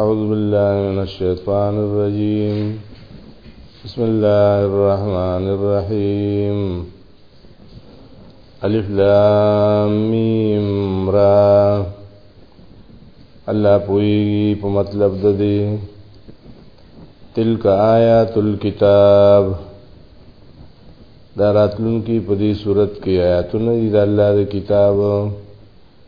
اعوذ بالله من الشیطان الرجیم بسم الله الرحمن الرحیم الف لام میم را الله پوي په مطلب د دې تلک آیات الكتاب دا راتلون کی په دې صورت کې آیاتونه دي د الله د کتاب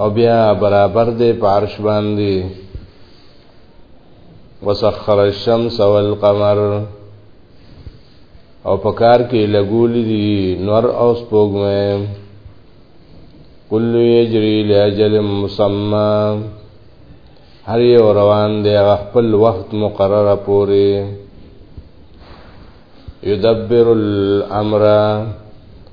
او بیا برابر دی په عرش باندې وسخر الشمس والقمر او په کار کې لګولې دي نور او سپوږمۍ کل یجری لاجل مسمى هر یو روان دی خپل وخت مقرره پوري يدبر الامر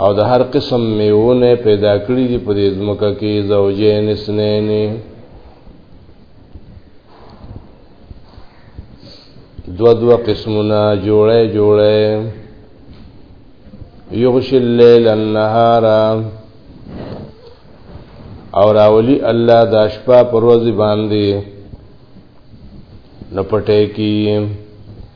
او د هر قسم میوونه پیدا کړی دی په دې ځمکه کې زوجین اسنین دو دو قسمونه جوړه جوړه یغشی اللیل النهار او راولی الله د شپه پر ورځ باندې نو پټه کی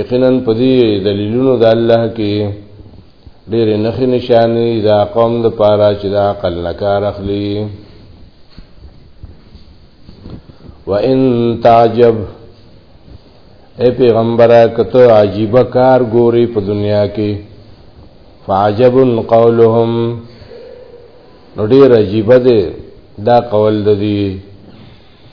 یقینا په دې دلیلونو د الله کې ډېر نخې نشانې دا قوم د پاره چې دا عقل نه کار اخلي وان تعجب اے پیغمبره کته عجیب کار ګوري په دنیا کې فعجب قولهم نو ډېر عجیب دی دا قول د دې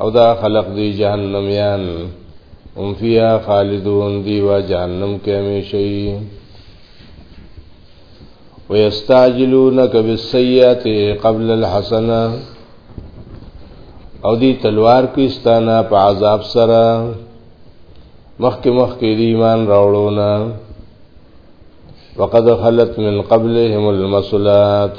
او دا خلق دی جهنم یان هم فیها خالدون دی و جهنم کې همیشه ويستعجلونك بالسيئات قبل الحسنه او دی تلوار کوي ستانه په عذاب سره مخکې مخکې دی ایمان راوړونه وقد خلت من قبلهم المسلات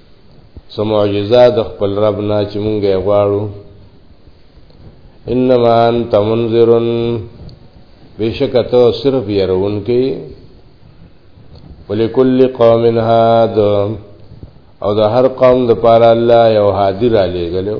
سو معجزه د خپل رب نه چې مونږ یې غواړو انما انت منذرن بیشک ته صرف يرون کې ولکل قوم هاد او د هر قوم د پاره الله یو حاضر علی غلو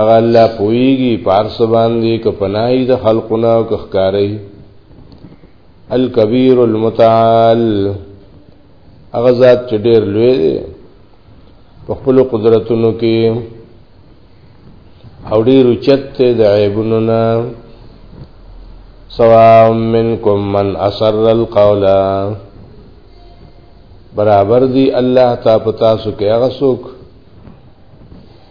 اغه الله پویږي پارس باندې ک پناهي د خلقنا او کخکاری الکبیر المتعال اغه ذات چې ډیر لوی دی په خپل قدرتونو کې او ډیر چت د عیبونو نه سواء منکم من اسر القول برابر دی الله تا پتا سو کې هغه څوک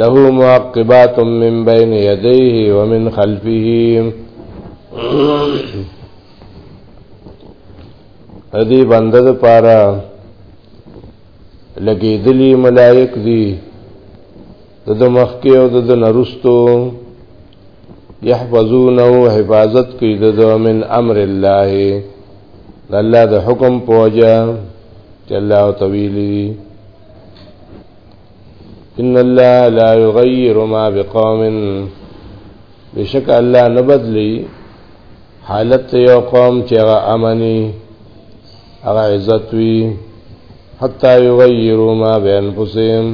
له معقبات من بين يديه ومن خلفه ادي بنده د پاره لګېدلی ملائک دي د مخکې او د نرستو يحفظونه حفاظت کوي د من امر الله د الله د حکم پوجا چې الله تویلی ان الله لا يغير ما بقوم بشک الله نه بدلی حالت یو قوم چې هغه امني هغه عزت وي حتا یغیروا ما بانفسهم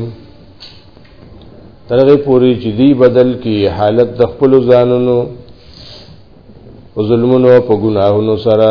ترغه پوری چې دی بدل کی حالت د خپل ځانونو او ظلمونو په ګناهونو سره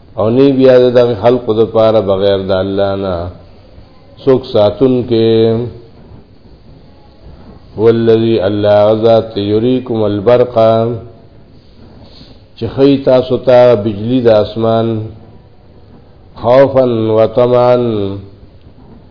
او نه بیا د خلق د پاره بغیر د الله نه سوک ساتون کې والذي الله ذات يريكم البرق چې خی تاسو ته بجلی د اسمان خوفا وطمعا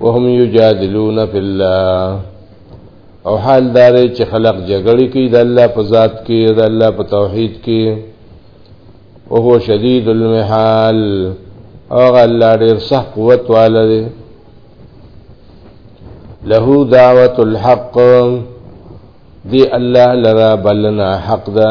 وهم یجادلون فی الله او حال دار چې خلق جګړې کوي د الله په ذات کې د الله په توحید کې او هو شدید المحال او الله ډېر سخت قوت والا دی له دعوت الحق دی الله لرا بلنا حق ده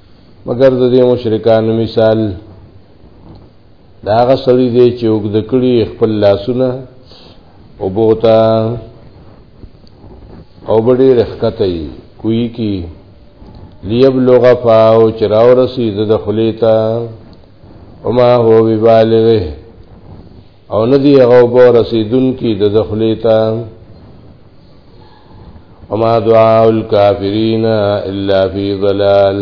مګر د دې مشرکانو مثال دا هغه سړی دی چې وګد کړي خپل لاسونه او بوتا او بډې رخکته یي کوی کی لیبلغ فاو چراو رسید د خلیتا وما هو ببالغه او ندی هغه وبو رسیدون کی د دخلی تا وما دعاء الكافرین الا فی ضلال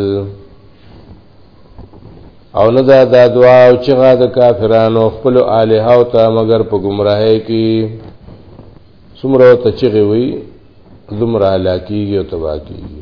او نه دا دا دعا او چغه د کافرانو خپل الہ او تا مگر په گمراهی کی سمرو ته چغه وی زمرا لاکیږي او تبا کیږي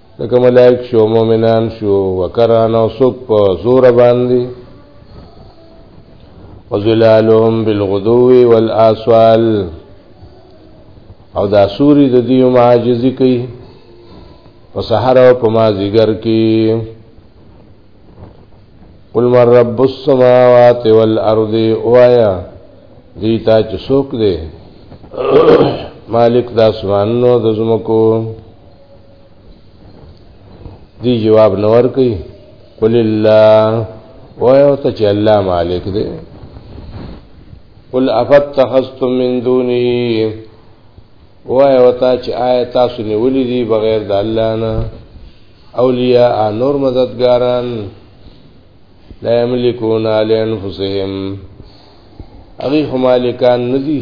لکه ملائک شو مؤمنان شو وکران او سوک په زور باندې وزلالهم بالغدو والآسوال او دا سوري د دې معاجزي کوي په سحر او په مازیګر کې قل من رب السماوات والارض وایا دې تا چې سوک دې مالک د اسمانونو د زمکو دی جواب نور کوي قل الله وایو ته چې الله مالک دی قل افتخذتم من دونه وایو ته چې آیا تاسو نیولې دي بغیر د الله نه اولیاء نور مددګاران لا یملکون علی انفسهم اغي هم مالکان ندي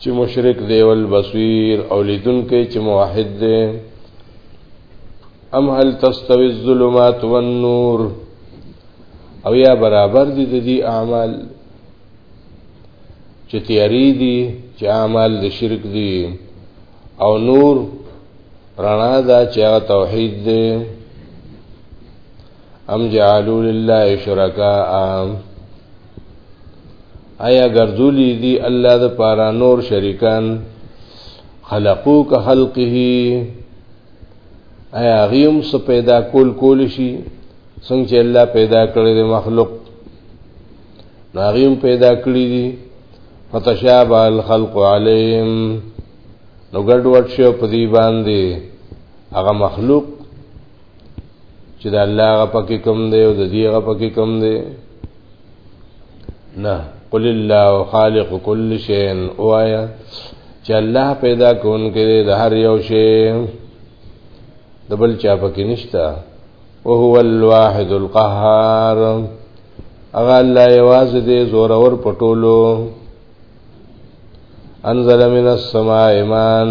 چې مشرک دی ول بصیر او لیدون کې چې موحد دی ام هل تستوي الظلمات والنور او یا برابر دي د دې اعمال چې تیاری دي چې اعمال د شرک دي او نور رڼا دا چې توحید دی ام جعلوا لله شرکاء آیا ګرځولي دي الله د پارا نور شریکان خلقو که خلقه آیا غیم څه پیدا کول کول شي څنګه چې الله پیدا کړی د مخلوق ناغیم پیدا کړی دي فتشابه الخلق علیهم نو ګډ وډ شو په دی باندې هغه مخلوق چې د الله غ پکې کوم دی او د دې غ پکې کوم دی نه قل الله خالق كل شيء اوایا چې الله پیدا کون کې د هر یو شی د بل چا پکې نشتا او هو الواحد القهار اغه الله یواز دې زور اور پټولو انزل من السماء ایمان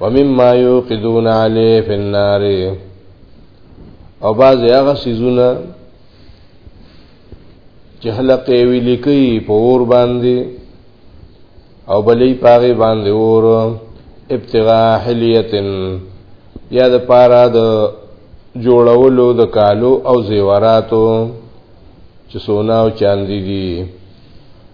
ومما یوقدون علی فی النار او باز هغه سيزونه چې حلقې وی لیکي په اور باندې او بلې پاغي باندې اور ابتغاء حلیتن یا د پارا د جوړولو د کالو او زیوراتو چې سونا او چاندي دي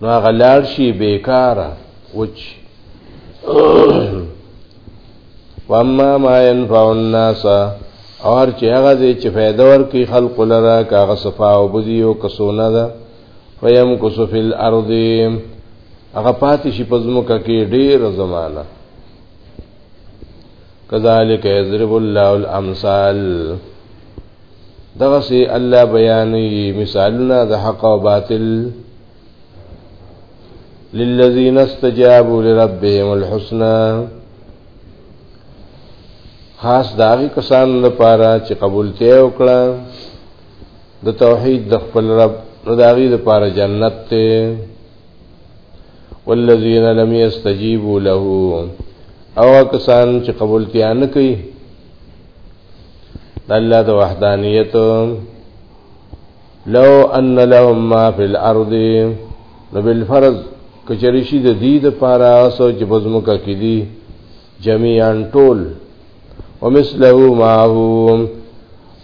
نو هغه لاړ شي بیکاره وچ واما ما ينفع الناس اور چې هغه دې چې فائدہ ورکړي خلق لره کاغه صفا او بزي او کسونه ده فیم کسف الارض هغه پاتې شي پزمو کې ډېر زمانہ کذالک یضرب الله الامثال دغه سي الله بیانې مثالونه د حق او باطل للذین استجابوا لربهم الحسنى خاص داغي کسان لپاره چې قبولتیا وکړه د توحید د خپل رب نو داغي لپاره جنت ته والذین لم یستجیبوا له او کسان چې قبولتیا نه کوي د الله د وحدانیت لو ان لهم ما فی الارض نو بالفرض کچری شي د دې د پاره اسو چې بزمکه کې دي جميعا ټول ومثله معه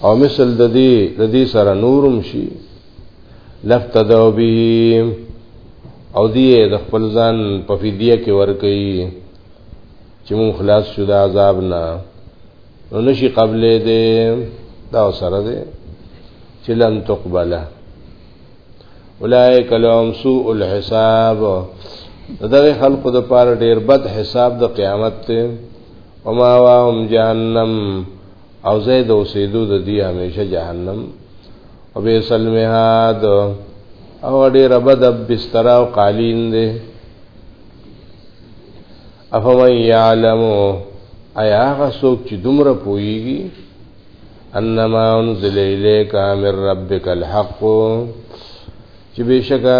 او مثل د دې د دې سره نورم شي لفتدو به او دی د خپل ځان په فدیه کې ور کوي چې مون خلاص شو د عذاب نه نو نشي قبلې دې دا سره دې چې لن تقبله اولائک لهم سوء الحساب دغه خلقو د پاره ډیر بد حساب د قیامت ته وما واهم جهنم او ځای د اوسېدو د دی همیشه جهنم او به سلمهاد او ډېر بد بستر او قالین دی افمن یعلم ایا هغه څوک چې دومره پوهیږي انما انزل الیک من ربک الحق چې بشکا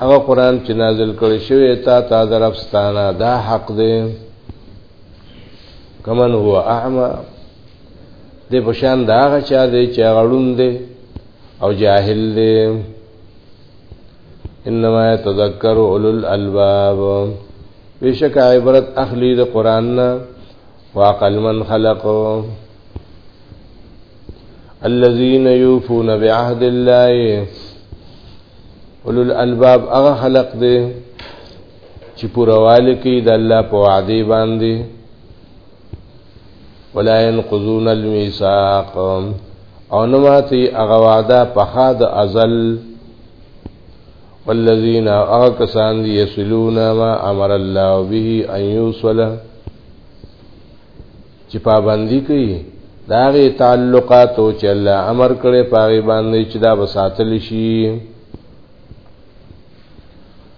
هغه قران چې نازل کړی شوی تا تا درفستانه دا حق دی کمن هو اعما د پشان دا هغه چا دی چې غړون دی او جاهل دی انما يتذكر اولو الالباب بشک عبرت اخلی د قران نه واقل من خلق الذين يوفون بعهد الله اولو الالباب هغه خلق دی چې پورواله کوي د الله په وعده باندې ولا ينقضون الميثاق او نه ماتي هغه وعده په خاد ازل والذین هغه کسان دي یسلون ما امر الله به ان یوصل چې پابندي کوي دا غي تعلقات او چې الله امر کړي پاغي باندې چې دا وساتل شي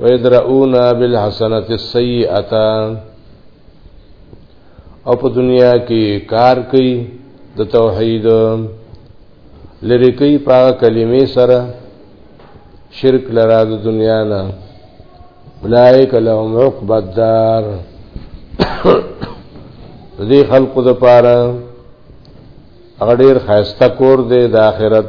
ويدرؤنا بالحسنه السيئه او په دنیا کې کار کوي د توحید لری کوي په کلمې سره شرک لرا د دنیا نه اولائک لهم عقبى الدار دې خلقو د پاره هغه ډیر خیسته کور دی د آخرت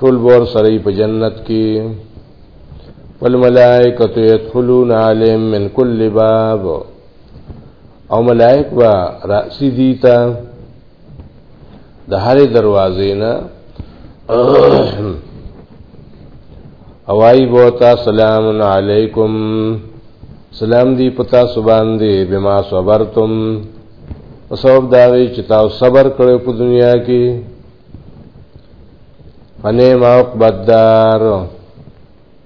ټول بور سره په جنت کې والملائکه يدخلون عليهم من كل باب او ملائک با راسی دیتا د هرې دروازې نه اوای بوتا سلام علیکم سلام دی پتا سبحان دی بما صبرتم وسوب داوی چې تاسو صبر کړو په دنیا کې فنه ما عقبدار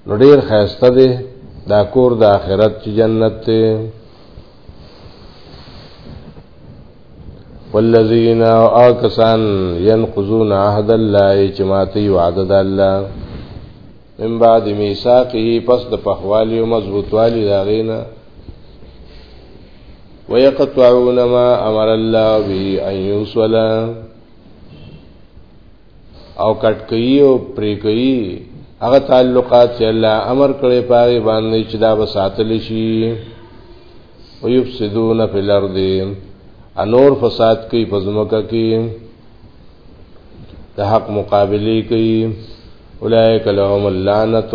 نو ډیر خیسته دی دا کور د آخرت چې جنت دی والذین او کسان ينقضون عهد الله چې ماتي وعده د الله من بعد میثاقه پس د پخوالی او مضبوطوالی دا غینا ويقطعون ما امر الله به ان يوصل او کټ کوي او پرې کوي هغه تعلقات چې الله امر کړی پاره باندې چې دا به ساتل شي او یفسدون فی الارض انور فساد کوي پزمکه کې د حق مقابله کوي اولئک لهم اللعنت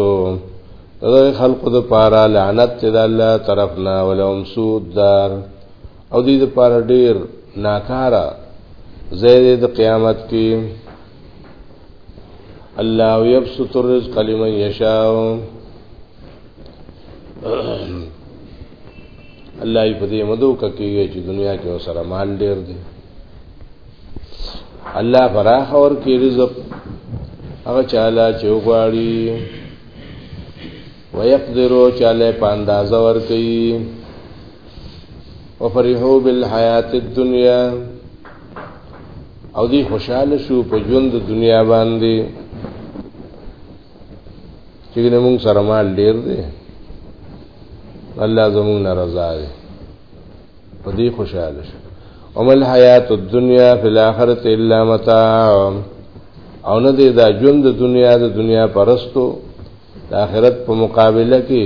دغه خلق د پاره لعنت د الله طرفنا ولهم سود دار او دې د پاره ډیر ناکارا زید د قیامت کې الله یبسط الرزق لمن یشاء الله په دې مدو کوي چې دنیا کې وسره مان ډیر دی الله فراخ اور کې رزق هغه چاله چې وغواړي ويقدرو چاله په اندازه ور کوي وفرحو بالحیات الدنیا او دی خوشاله شو په ژوند دنیا باندې چې نه موږ سره مال ډیر دی الله زموږ ناراضه دی په دې خوشاله شو ومل حیات الدنیا فی الاخرۃ الا متاع او نه دی دا ژوند د دنیا د دنیا پرستو د آخرت په مقابله کې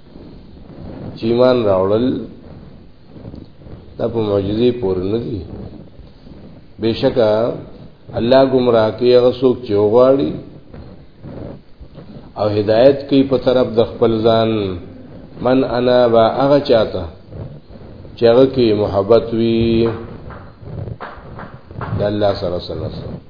چې ایمان راوړل دا په معجزې پورې نه دي بشکا الله گمراه کوي هغه څوک چې وغواړي او هدایت کوي په طرف د خپل ځان من انا با هغه چاته چې هغه کې محبت وي د الله سره سره سره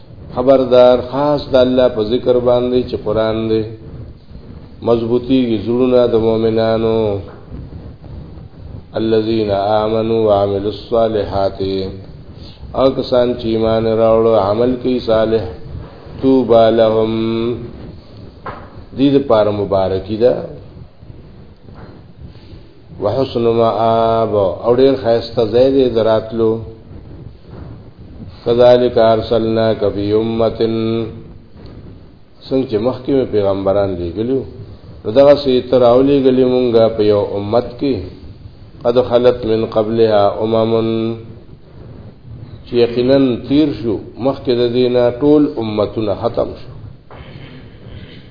خبردار خاص د الله په ذکر باندې چې قران دی مضبوطی زړونه د مؤمنانو الذين آمنوا وعملوا الصالحات او کسان چې ایمان راوړو عمل کوي صالح توبا لهم دې لپاره مبارکي ده وحسن مآب او ډیر خیسته ځای دی دراتلو کذالک ارسلنا کفی امتن څنګه چې مخکې پیغمبران لېګلو نو دغه سي تر او لېګلې مونږه په یو امت کې قد خلت من قبلها امم چې یقینا تیر شو مخکې د دینه ټول امتونه ختم شو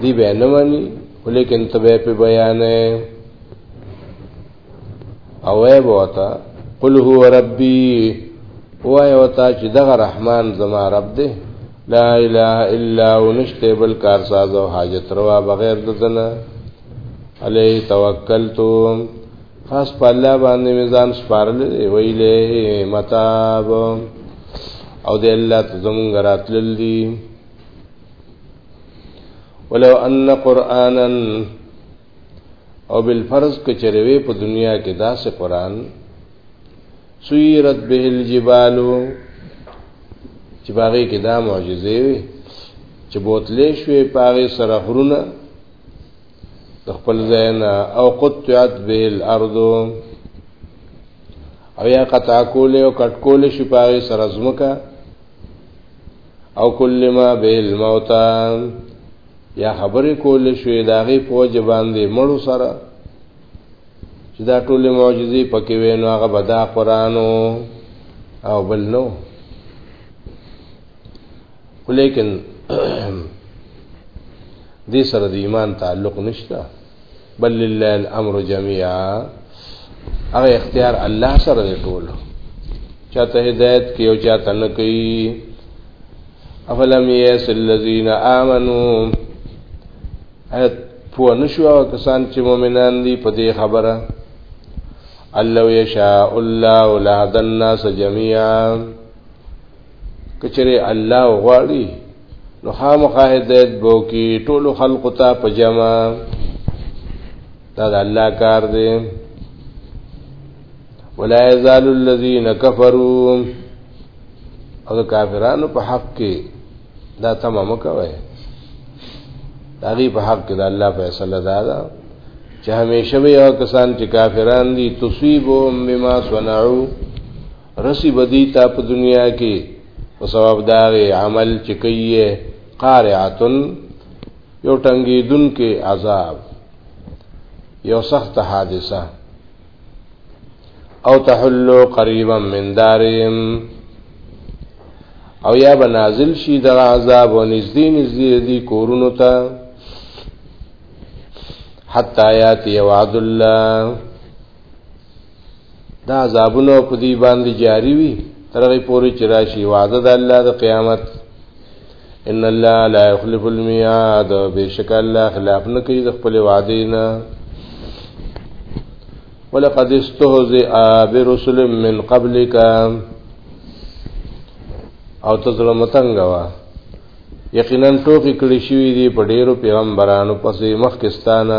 دی به نه مانی ولیکن تبه په بیان او ای بوتا قل هو ربی وای وتا چې دغه رحمان زما رب دی لا اله الا هو نشته بل کار ساز او حاجت روا بغیر د دنه علی توکلت خاص په الله باندې میزان سپارل ویلې متاب او د الله ته زمونږ راتلل دي ولو ان قرانا او بالفرض کچروي په دنیا کې داسې قران سیرت به الجبال چې باغې کې دا معجزې وي چې بوتلې شوې پاغې سره خرونه د خپل ځای نه او قطعت به الارض او یا قطع کولې او کټ کولې شي پاغې سره زمکه او کل ما بیل موتا یا خبرې کول شوې دا غي فوج باندې مړو سره چې دا ټول معجزې پکې وینو هغه بدا قرانو او بل نو ولیکن دې سره د ایمان تعلق نشته بل لله الامر جميعا هغه اختیار الله سره دی ټول چاته هدایت کوي او چاته نه کوي افلم یس الذین آمنو ایت پو نشو کسان چې مؤمنان دي په دې خبره الله یشاء الله ولهد الناس جميعا کچره الله غواړي نو خامخا هدایت بو کی ټول خلق ته په جمع دا د الله کار دی ولا یزال الذین کفروا او د کافرانو په حق کې دا تمام کوي دا غي په حق کې د الله فیصله دا ده چې همیشه به یو کسان چې کافران دي تصيبهم بما صنعوا رسی بدی تا په دنیا کې په سبب دا عمل چې کوي قارعتن یو ټنګیدون کې عذاب یو سخت حادثه او تحلو قریبا من دارهم او یا به نازل شي د عذاب او نږدې نږدې دي کورونو ته حتا یاتی وعد الله دا عذابونه په دې باندې جاری وي تر هغه پورې چې راشي وعده د الله د قیامت ان الله لا يخلف الميعاد بشک الله خلاف نه کوي د خپل وعده نه ولقد استهزئ برسل من قبلك او تزل متنګوا یقینا ټوکی کړی شوی دی په ډیرو پیغمبرانو پسې مخکستانه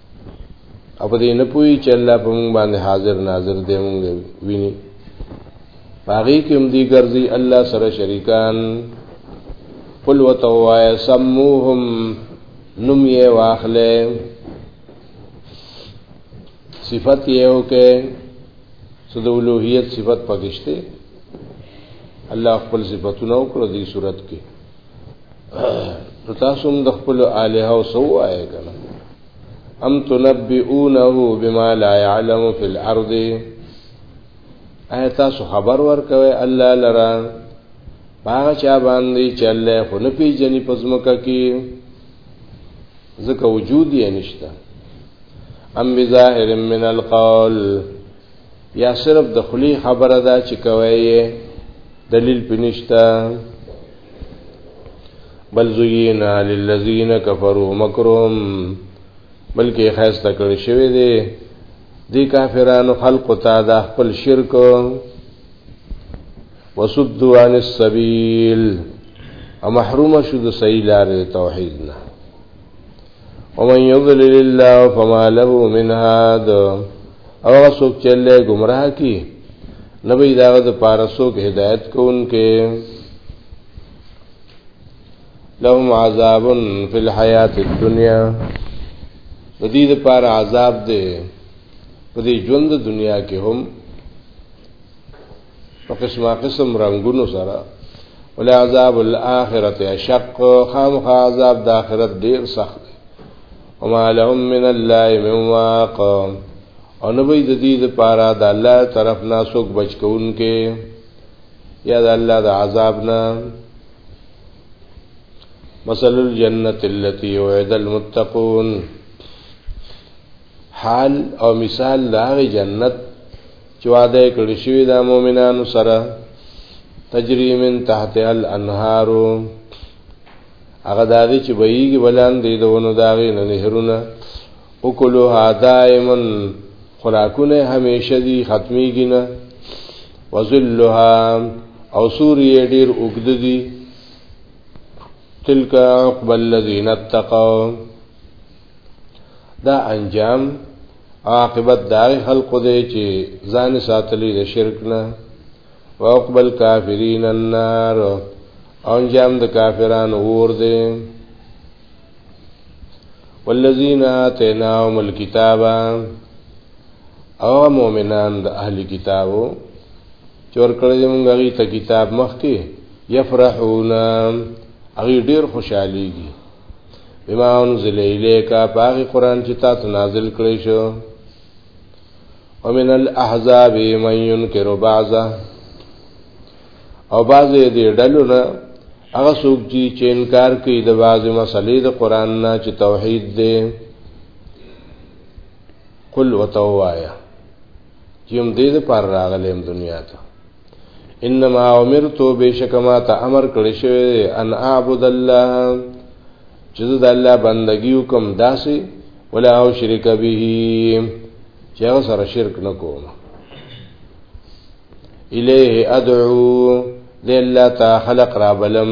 او په دې نه پوي چې الله په موږ باندې حاضر ناظر دی موږ ویني باغی کې هم دی ګرځي الله سره شریکان قل وتوای سموهم نم یې واخلې صفت یې او کې صد اولوہیت صفت پکشته الله خپل صفاتونه وکړه دې صورت کې نو تاسو هم د خپل الہ او سو آئے کنه ام تنبئونه بما لا يعلم في الارض آیا تاسو خبر ورکوي الله لرا هغه چا باندې چې الله خو نه پیژني پزمکه کې ځکه وجود یې نشته ام بظاهر من القول یا صرف د خلی خبره ده چې کوي یې دلیل پنيشتا بل زینا للذین کفروا مکرهم بلکې خیسته کړی شوی دی دی کافرانو خلق ته د خپل شرک وسدوا عن السبيل او محروم شو د صحیح لارې توحید نه ومن يضلل الله فما له من هاد او هغه څوک چې الله گمراه کی نه به داغه د پاره څوک هدایت کوونکې لهم عذاب فی الحیات الدنیا د دې لپاره عذاب دی په دې ژوند دنیا کې هم په قسمه قسم رنگونو سره ولا عذاب الاخره اشق خام عذاب د اخرت ډیر سخت وما لهم من الله من واق او نو د دې لپاره د الله طرف نه څوک بچ کوونکې یا د الله د عذاب نه مثل الجنه التي وعد المتقون حال او مثال د جنت چې وعده کړی شوی د مؤمنانو سره تجری من تحت الانهار هغه دادی چې بهیږي بلان دی دونو داغې نه نهرونه وکلوها دائما خوراکونه همیشه دی ختمیږي نه وذلها او سوریه ډیر اوږد دي تلک عقب الذین اتقوا دا انجام عاقبت دا خلق دی چې ځان ساتلی د شرک نه وقبل کافرین النار او انجام د کافرانو اور دی والذین آتیناهم الكتاب او مؤمنان د اهل کتابو چور کړی موږ غي ته کتاب مخ کې یفرحون اغي ډیر خوشحاليږي بما انزل الیک پاغي قران چې تاسو نازل کړی شو ومن الاحزاب من ينكر بعضه او بعضې دې ډلو نه هغه څوک دي چې انکار کوي د بعضې مسلې د قران نه چې توحید دی قل وتوایا چې هم دې د پر راغلم دنیا ته انما امرت بشکما ته امر کړی شوی ان اعبد الله چې د الله بندگی وکم داسې ولا او شرک به چې هغه سره شرک نکوم الیه ادعو لله تا خلق را بلم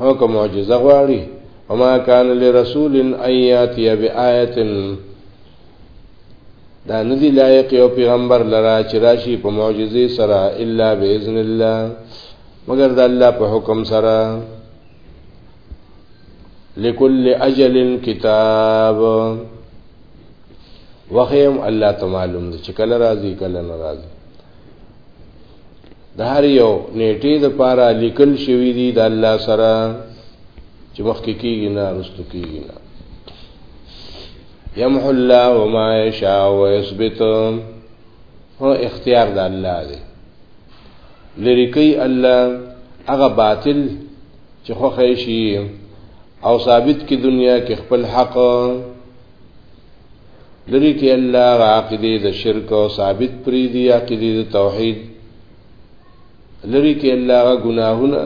هو کوم معجزه غواړي وما كان لرسول ان ياتي بآية دا ندی لایق یو پیغمبر لرا چې راشي په معجزه سره الا باذن الله مگر د الله په حکم سره لكل اجل کتاب وخیم الله ته معلوم دی چې کله راځي کله نه راځي د هر یو نیټې د پاره لیکل شوی دی د الله سره چې مخکې کیږي نه رستو کیږي نه یمحو الله ما یشاء و یثبت هو اختیار د الله دی لری کوي الله هغه باطل چې خو خیشي او ثابت کی دنیا کې خپل حق لري کې الله عقیده د شرک او ثابت پری دی عقیده د توحید لري کې الله ګناهونه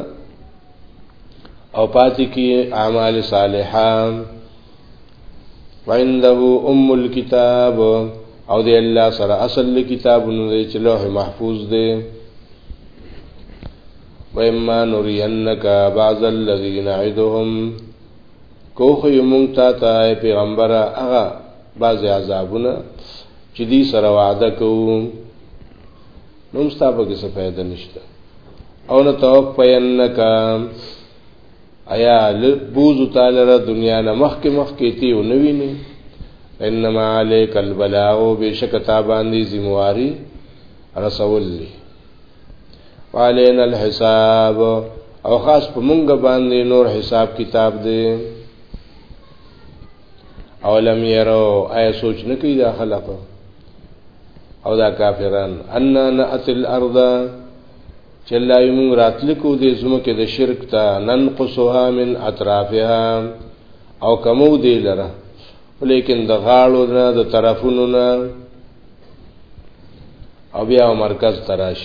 او پاتې کې اعمال صالحه وعنده ام الكتاب او دی الله سره اصل کتابونه دی چې لوح محفوظ دی وإما نرينك بعض الذين نعدهم کوخه یو مونږ تا ته ای پیغمبره هغه بعضې عذابونه چې دی سره وعده کوو نوم ستا په کې څه فایده نشته او نه توفینک ایا لبوز تعالی را دنیا نه مخ کې مخ کې تی او نوی نه انما علیک البلاغ بشک تا باندې ذمہواری رسول لی وعلينا الحساب او خاص په مونږ باندې نور حساب کتاب دی او لم يرو اي سوچ نه کوي دا خلق او دا کافران ان ناتي الارض چلا يمون راتلکو دې زمکه د شرک ته ننقصها من اطرافها او کمو دې لره ولیکن د غاړو نه د طرفونو نه او بیا مرکز تراش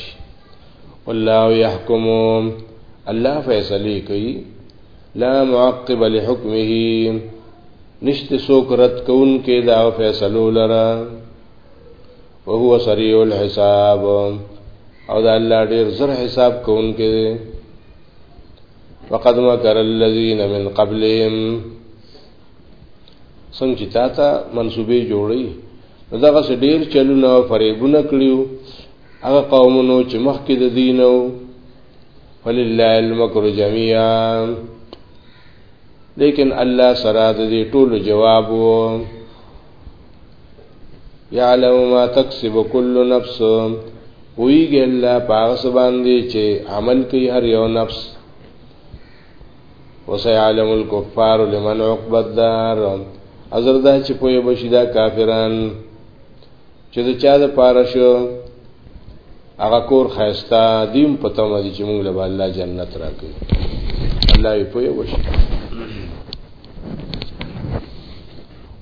والله يحكم الله فیصله کوي لا معقب لحكمه نشت سوک رد کون کې دا فیصلو لرا وهو سریع الحساب او دا الله ډیر زر حساب کون کې وقد مكر الذين من قبلهم څنګه چې تا ته منسوبې جوړي نو دغه څه ډیر چلونه او فریبونه کړیو هغه قومونو چې مخکې د دین او ولله المکر جميعا لیکن الله سره د دې ټولو جواب وو یعلم ما تکسب کل نفس ویږي الله پاغه سبان دي چې عمل کوي هر یو نفس وسيعلم الكفار لمن عقب الدار ازر دا چې پوهه بشي دا کافران چې د چا د پاره شو هغه کور خيستا دیم پته مې چې موږ له الله جنت راکړي الله یې پوهه بشي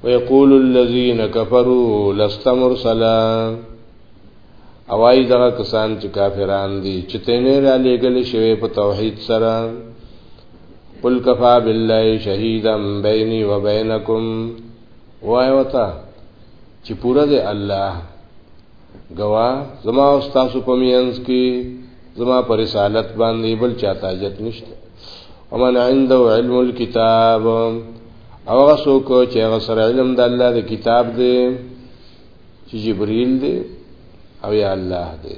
ويقول الذين كفروا لست مرسلا اوای دغه کسان چې کافران دي چې تینه را لېګل شوی په توحید سره قل کفا بالله شهیدا بیني و بینکم وای وتا چې پوره دی الله گوا زما او تاسو په مینس کې زما پر رسالت باندې بل چا تاجت نشته ومن عنده علم الكتاب او غسو کو چې غسر علم د الله د کتاب دی چې جبريل دی او یا الله دی